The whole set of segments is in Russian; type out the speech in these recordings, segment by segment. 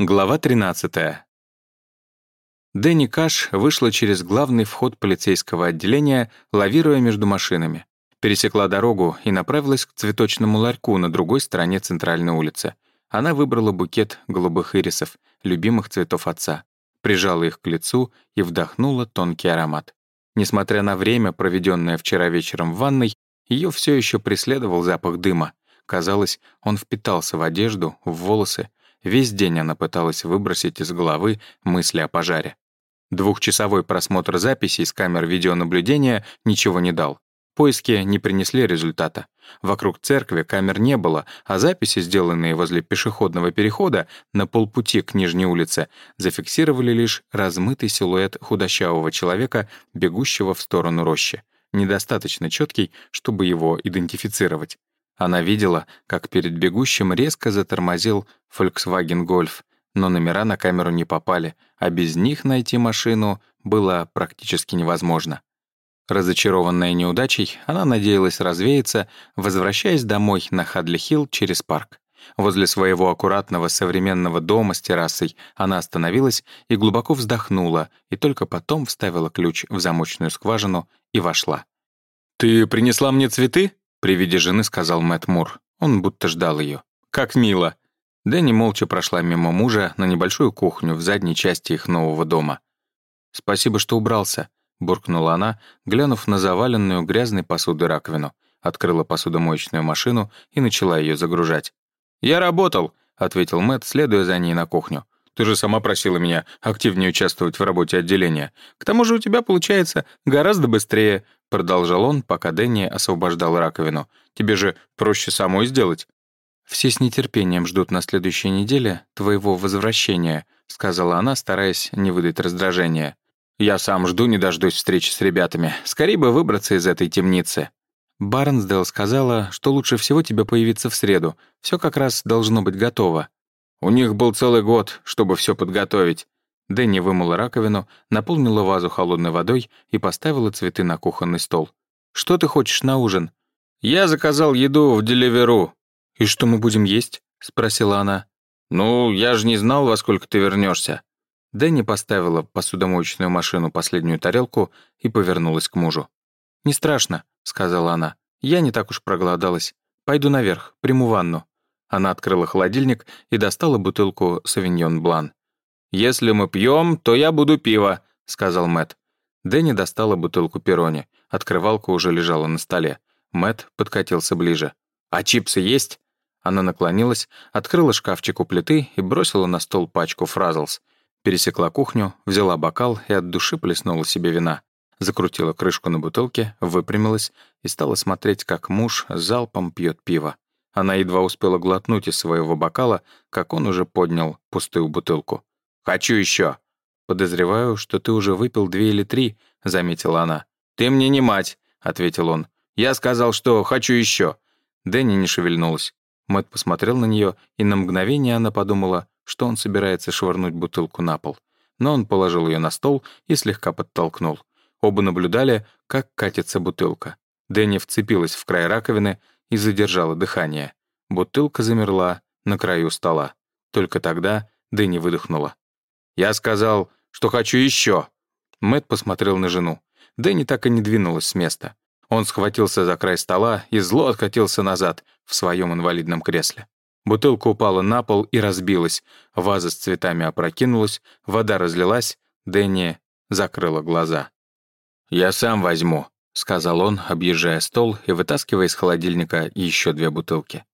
Глава 13. Дэнни Каш вышла через главный вход полицейского отделения, лавируя между машинами. Пересекла дорогу и направилась к цветочному ларьку на другой стороне центральной улицы. Она выбрала букет голубых ирисов, любимых цветов отца, прижала их к лицу и вдохнула тонкий аромат. Несмотря на время, проведенное вчера вечером в ванной, ее все еще преследовал запах дыма. Казалось, он впитался в одежду, в волосы, Весь день она пыталась выбросить из головы мысли о пожаре. Двухчасовой просмотр записей с камер видеонаблюдения ничего не дал. Поиски не принесли результата. Вокруг церкви камер не было, а записи, сделанные возле пешеходного перехода на полпути к Нижней улице, зафиксировали лишь размытый силуэт худощавого человека, бегущего в сторону рощи, недостаточно четкий, чтобы его идентифицировать. Она видела, как перед бегущим резко затормозил Volkswagen Golf, но номера на камеру не попали, а без них найти машину было практически невозможно. Разочарованная неудачей, она надеялась развеяться, возвращаясь домой на Хадли-Хилл через парк. Возле своего аккуратного современного дома с террасой она остановилась и глубоко вздохнула, и только потом вставила ключ в замочную скважину и вошла. «Ты принесла мне цветы?» При виде жены сказал Мэтт Мур. Он будто ждал ее. «Как мило!» Дэнни молча прошла мимо мужа на небольшую кухню в задней части их нового дома. «Спасибо, что убрался», — буркнула она, глянув на заваленную грязной посудой раковину. Открыла посудомоечную машину и начала ее загружать. «Я работал», — ответил Мэтт, следуя за ней на кухню. «Ты же сама просила меня активнее участвовать в работе отделения. К тому же у тебя получается гораздо быстрее продолжал он, пока Дэнни освобождал раковину. «Тебе же проще самой сделать». «Все с нетерпением ждут на следующей неделе твоего возвращения», сказала она, стараясь не выдать раздражения. «Я сам жду, не дождусь встречи с ребятами. Скорее бы выбраться из этой темницы». Барнсдейл сказала, что лучше всего тебе появиться в среду. Все как раз должно быть готово. У них был целый год, чтобы все подготовить. Дэнни вымыла раковину, наполнила вазу холодной водой и поставила цветы на кухонный стол. «Что ты хочешь на ужин?» «Я заказал еду в Деливеру». «И что мы будем есть?» — спросила она. «Ну, я же не знал, во сколько ты вернешься. Дэнни поставила посудомоечную машину последнюю тарелку и повернулась к мужу. «Не страшно», — сказала она. «Я не так уж проголодалась. Пойду наверх, приму ванну». Она открыла холодильник и достала бутылку «Савиньон Блан». «Если мы пьем, то я буду пиво», — сказал Мэт. Дэнни достала бутылку перони. Открывалка уже лежала на столе. Мэт подкатился ближе. «А чипсы есть?» Она наклонилась, открыла шкафчик у плиты и бросила на стол пачку фразлс. Пересекла кухню, взяла бокал и от души плеснула себе вина. Закрутила крышку на бутылке, выпрямилась и стала смотреть, как муж залпом пьет пиво. Она едва успела глотнуть из своего бокала, как он уже поднял пустую бутылку. «Хочу еще». «Подозреваю, что ты уже выпил две или три», — заметила она. «Ты мне не мать», — ответил он. «Я сказал, что хочу еще». Дэнни не шевельнулась. Мэтт посмотрел на нее, и на мгновение она подумала, что он собирается швырнуть бутылку на пол. Но он положил ее на стол и слегка подтолкнул. Оба наблюдали, как катится бутылка. Дэнни вцепилась в край раковины и задержала дыхание. Бутылка замерла на краю стола. Только тогда Дэнни выдохнула. Я сказал, что хочу еще. Мэт посмотрел на жену. Дэнни так и не двинулась с места. Он схватился за край стола и зло откатился назад в своем инвалидном кресле. Бутылка упала на пол и разбилась, ваза с цветами опрокинулась, вода разлилась, Дэнни закрыла глаза. «Я сам возьму», — сказал он, объезжая стол и вытаскивая из холодильника еще две бутылки.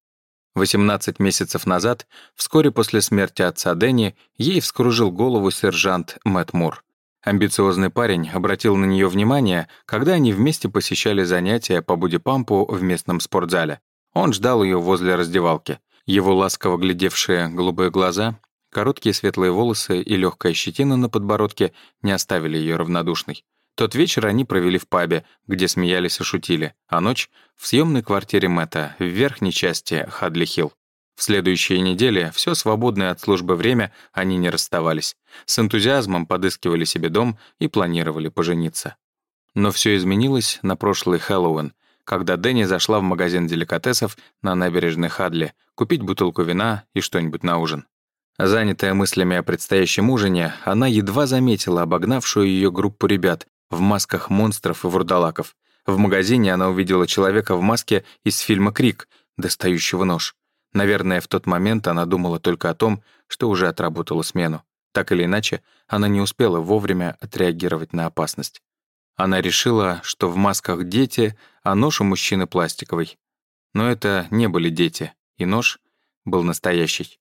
18 месяцев назад, вскоре после смерти отца Дэнни, ей вскружил голову сержант Мэтт Мур. Амбициозный парень обратил на нее внимание, когда они вместе посещали занятия по бодипампу в местном спортзале. Он ждал ее возле раздевалки. Его ласково глядевшие голубые глаза, короткие светлые волосы и легкая щетина на подбородке не оставили ее равнодушной. Тот вечер они провели в пабе, где смеялись и шутили, а ночь — в съемной квартире Мэтта в верхней части Хадли-Хилл. В следующие недели, все свободное от службы время, они не расставались. С энтузиазмом подыскивали себе дом и планировали пожениться. Но все изменилось на прошлый Хэллоуин, когда Дэнни зашла в магазин деликатесов на набережной Хадли купить бутылку вина и что-нибудь на ужин. Занятая мыслями о предстоящем ужине, она едва заметила обогнавшую ее группу ребят в масках монстров и вурдалаков. В магазине она увидела человека в маске из фильма «Крик», достающего нож. Наверное, в тот момент она думала только о том, что уже отработала смену. Так или иначе, она не успела вовремя отреагировать на опасность. Она решила, что в масках дети, а нож у мужчины пластиковый. Но это не были дети, и нож был настоящий.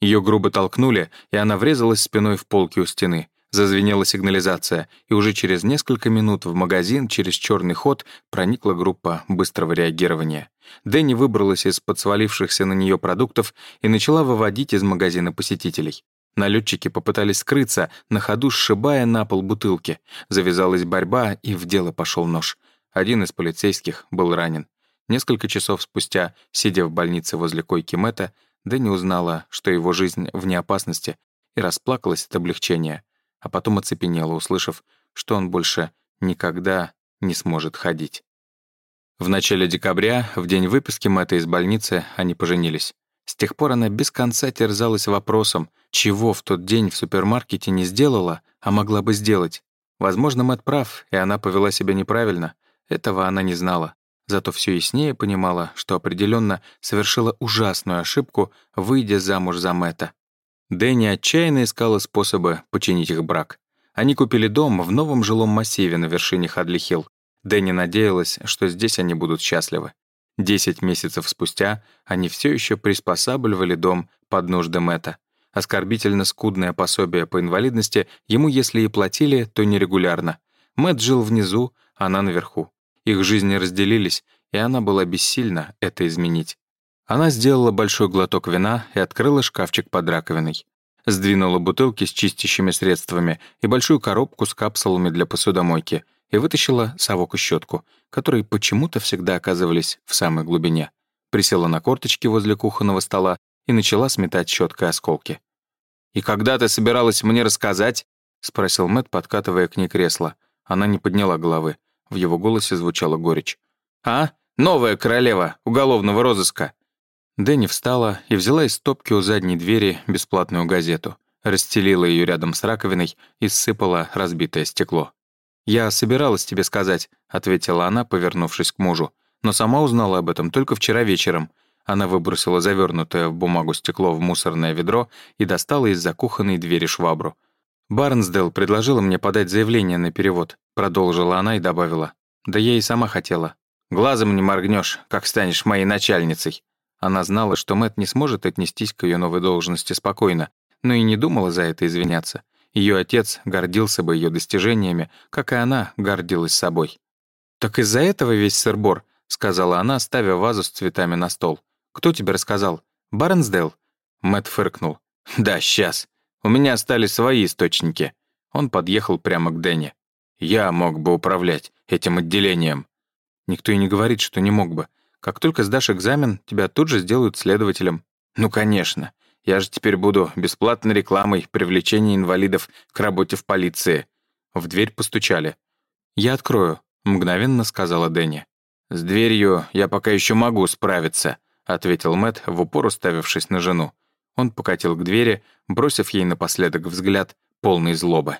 Ее грубо толкнули, и она врезалась спиной в полки у стены. Зазвенела сигнализация, и уже через несколько минут в магазин через черный ход проникла группа быстрого реагирования. Дэнни выбралась из-под свалившихся на нее продуктов и начала выводить из магазина посетителей. Налетчики попытались скрыться, на ходу сшибая на пол бутылки. Завязалась борьба, и в дело пошел нож. Один из полицейских был ранен. Несколько часов спустя, сидя в больнице возле койки Мэтта, Дэнни узнала, что его жизнь вне опасности, и расплакалась от облегчения, а потом оцепенела, услышав, что он больше никогда не сможет ходить. В начале декабря, в день выписки Мэтта из больницы, они поженились. С тех пор она без конца терзалась вопросом, чего в тот день в супермаркете не сделала, а могла бы сделать. Возможно, Мэтт прав, и она повела себя неправильно. Этого она не знала зато все яснее понимала, что определенно совершила ужасную ошибку, выйдя замуж за Мэтта. Дэнни отчаянно искала способы починить их брак. Они купили дом в новом жилом массиве на вершине Хадли-Хилл. Дэнни надеялась, что здесь они будут счастливы. Десять месяцев спустя они все еще приспосабливали дом под нужды Мэтта. Оскорбительно скудное пособие по инвалидности ему, если и платили, то нерегулярно. Мэтт жил внизу, она наверху. Их жизни разделились, и она была бессильна это изменить. Она сделала большой глоток вина и открыла шкафчик под раковиной. Сдвинула бутылки с чистящими средствами и большую коробку с капсулами для посудомойки и вытащила совок и щетку, которые почему-то всегда оказывались в самой глубине. Присела на корточки возле кухонного стола и начала сметать щеткой осколки. «И когда ты собиралась мне рассказать?» — спросил Мэтт, подкатывая к ней кресло. Она не подняла головы. В его голосе звучала горечь. «А? Новая королева уголовного розыска!» Дэнни встала и взяла из стопки у задней двери бесплатную газету, расстелила ее рядом с раковиной и сыпала разбитое стекло. «Я собиралась тебе сказать», — ответила она, повернувшись к мужу, но сама узнала об этом только вчера вечером. Она выбросила завернутое в бумагу стекло в мусорное ведро и достала из-за кухонной двери швабру. Барнсдейл предложила мне подать заявление на перевод. Продолжила она и добавила. «Да я и сама хотела. Глазом не моргнешь, как станешь моей начальницей». Она знала, что Мэт не сможет отнестись к ее новой должности спокойно, но и не думала за это извиняться. Ее отец гордился бы ее достижениями, как и она гордилась собой. «Так из-за этого весь сырбор», — сказала она, ставя вазу с цветами на стол. «Кто тебе рассказал? Барнсдейл?» Мэт фыркнул. «Да, сейчас. У меня остались свои источники». Он подъехал прямо к Дэнни. Я мог бы управлять этим отделением. Никто и не говорит, что не мог бы. Как только сдашь экзамен, тебя тут же сделают следователем. Ну, конечно. Я же теперь буду бесплатной рекламой привлечения инвалидов к работе в полиции. В дверь постучали. «Я открою», — мгновенно сказала Дэнни. «С дверью я пока еще могу справиться», — ответил Мэт, в упор уставившись на жену. Он покатил к двери, бросив ей напоследок взгляд, полный злобы.